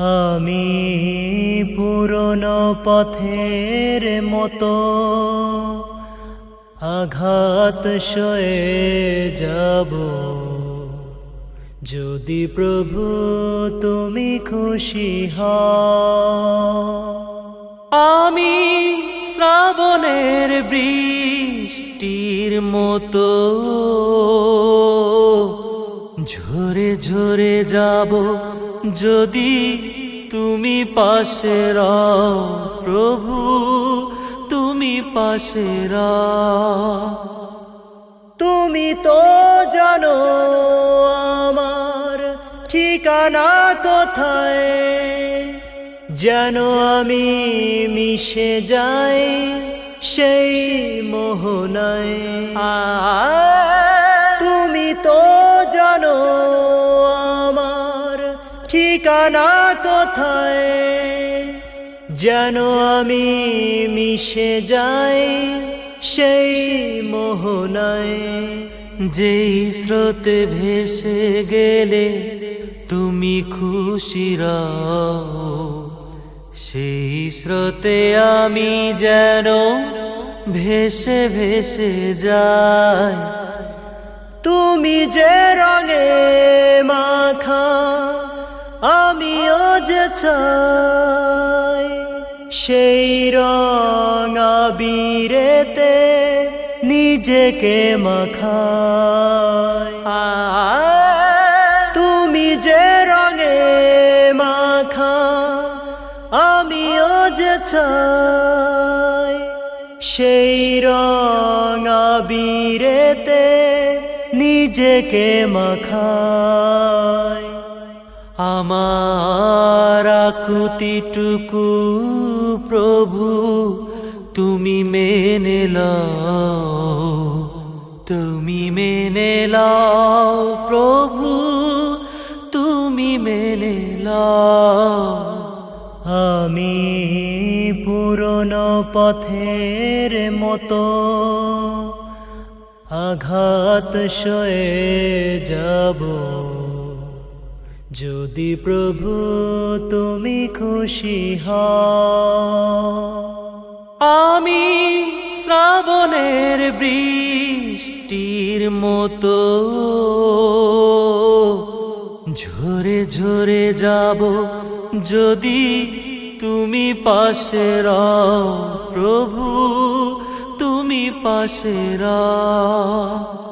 আমি পুরনো পথের মতো আঘাত সয়ে যাব। যদি প্রভু তুমি খুশি হও। আমি শ্রাবণের বৃষ্টির মতো ঝরে ঝরে যাব। যদি তুমি পাশে রাও প্রভু, তুমি পাশে তুমি তো জানো আমার ঠিকানা কোথায়, যেন আমি মিশে যাই সেই মোহনায়। তুমি ঠিকানা কোথায়? যেন আমি মিশে যাই সেই মোহনায়। যেই স্রোতে ভেসে গেলে তুমি খুশি সেই স্রোতে আমি যেন ভেসে ভেসে যাই। তুমি যে রঙে মাখা আমিও যে সেই রঙ আবিরেতে নিজেকে মাখাই। তুমি যে রঙে মাখা আমিও যে সেই রঙ নিজেকে মাখাই আমার আকুতিটুকু প্রভু, তুমি মেনে লও তুমি মেনে লও প্রভু, তুমি মেনে লও আমি পুরনো পথের মতো আঘাত সয়ে যাব। যদি প্রভু তুমি খুশি হও, আমি শ্রাবণের বৃষ্টির মতো ঝরে ঝরে যাব। যদি তুমি পাশে প্রভু, তুমি পাশে রাও।